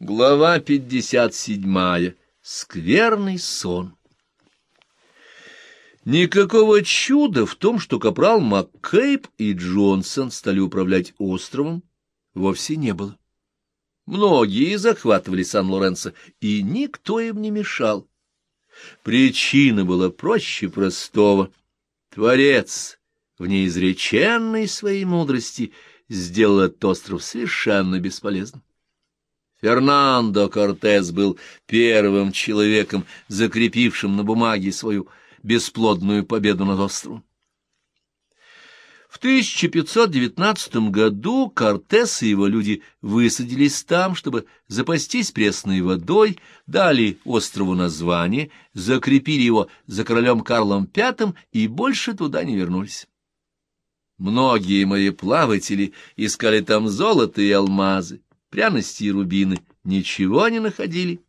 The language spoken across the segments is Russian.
Глава 57. Скверный сон. Никакого чуда в том, что капрал МакКейб и Джонсон стали управлять островом, вовсе не было. Многие захватывали Сан-Лоренцо, и никто им не мешал. Причина была проще простого. Творец в неизреченной своей мудрости сделал этот остров совершенно бесполезным. Фернандо Кортес был первым человеком, закрепившим на бумаге свою бесплодную победу над островом. В 1519 году Кортес и его люди высадились там, чтобы запастись пресной водой, дали острову название, закрепили его за королем Карлом V и больше туда не вернулись. Многие мореплаватели искали там золото и алмазы, пряности и рубины, ничего не находили.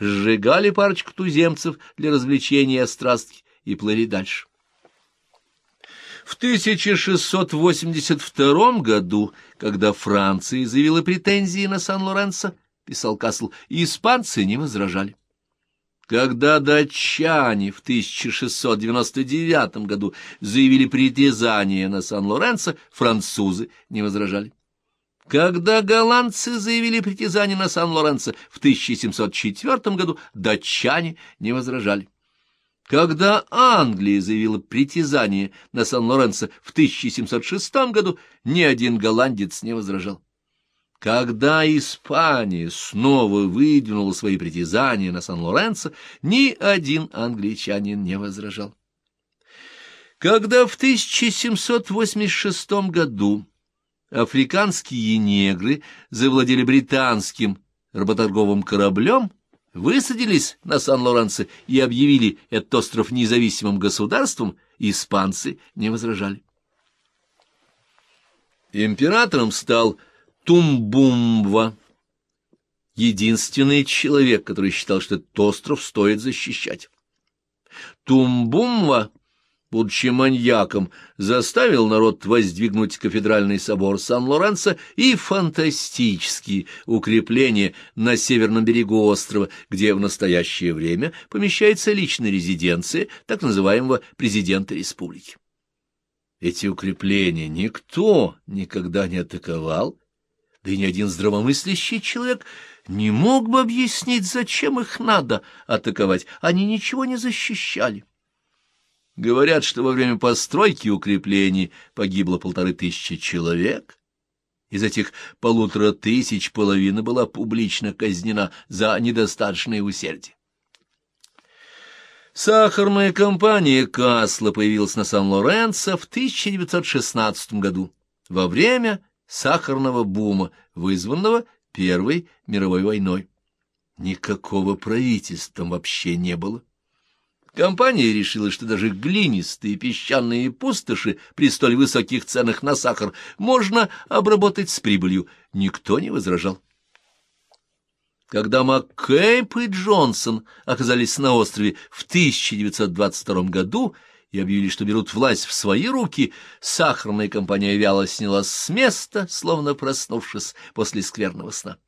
Сжигали парочку туземцев для развлечения и острастки и плыли дальше. В 1682 году, когда Франция заявила претензии на Сан-Лоренцо, писал Касл, испанцы не возражали. Когда датчане в 1699 году заявили притязание на Сан-Лоренцо, французы не возражали. Когда голландцы заявили притязание на Сан-Лоренцо в 1704 году, датчане не возражали. Когда Англия заявила притязание на Сан-Лоренцо в 1706 году, ни один голландец не возражал. Когда Испания снова выдвинула свои притязания на Сан-Лоренцо, ни один англичанин не возражал. Когда в 1786 году африканские негры завладели британским работорговым кораблем, высадились на Сан-Лоренцо и объявили этот остров независимым государством, испанцы не возражали. Императором стал Тумбумва, единственный человек, который считал, что этот остров стоит защищать. Тумбумва будучи маньяком, заставил народ воздвигнуть кафедральный собор Сан-Лоренцо и фантастические укрепления на северном берегу острова, где в настоящее время помещается личная резиденция так называемого президента республики. Эти укрепления никто никогда не атаковал, да и ни один здравомыслящий человек не мог бы объяснить, зачем их надо атаковать, они ничего не защищали. Говорят, что во время постройки укреплений погибло полторы тысячи человек. Из этих полутора тысяч половина была публично казнена за недостаточное усердие. Сахарная компания Касла появилась на Сан-Лоренцо в 1916 году, во время сахарного бума, вызванного Первой мировой войной. Никакого правительства вообще не было. Компания решила, что даже глинистые песчаные пустоши при столь высоких ценах на сахар можно обработать с прибылью. Никто не возражал. Когда Маккейп и Джонсон оказались на острове в 1922 году и объявили, что берут власть в свои руки, сахарная компания вяло снялась с места, словно проснувшись после скверного сна.